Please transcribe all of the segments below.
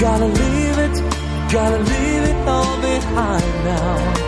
Gotta leave it, gotta leave it all behind now.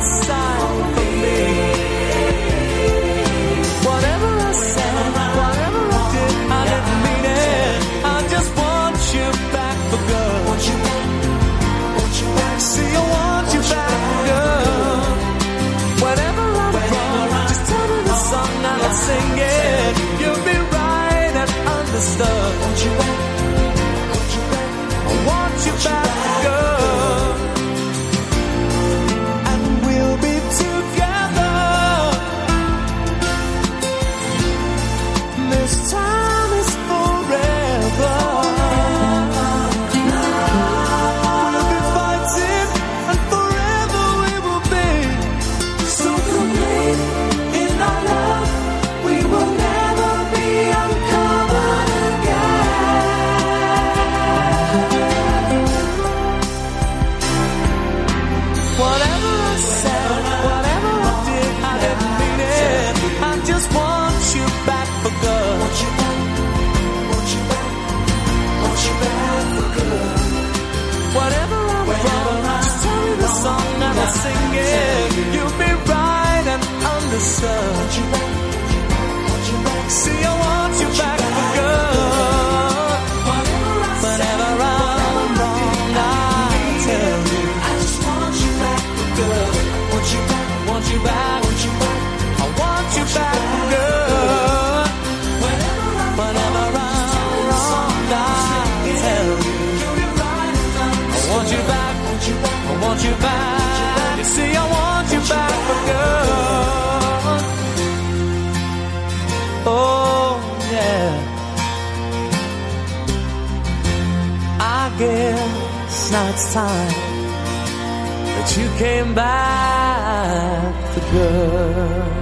inside Whatever I said, whatever I did, I didn't mean it. I just want you back for good. Want you back, want you back, want you back for good. Whatever I'm wrong, just tell me the song and I'll sing it. You'll be right and understood. Want you back. You see, I want you back for good. Oh, yeah. I guess now it's time that you came back for good.